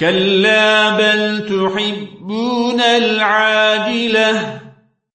كلا بل تحبون العاجلة.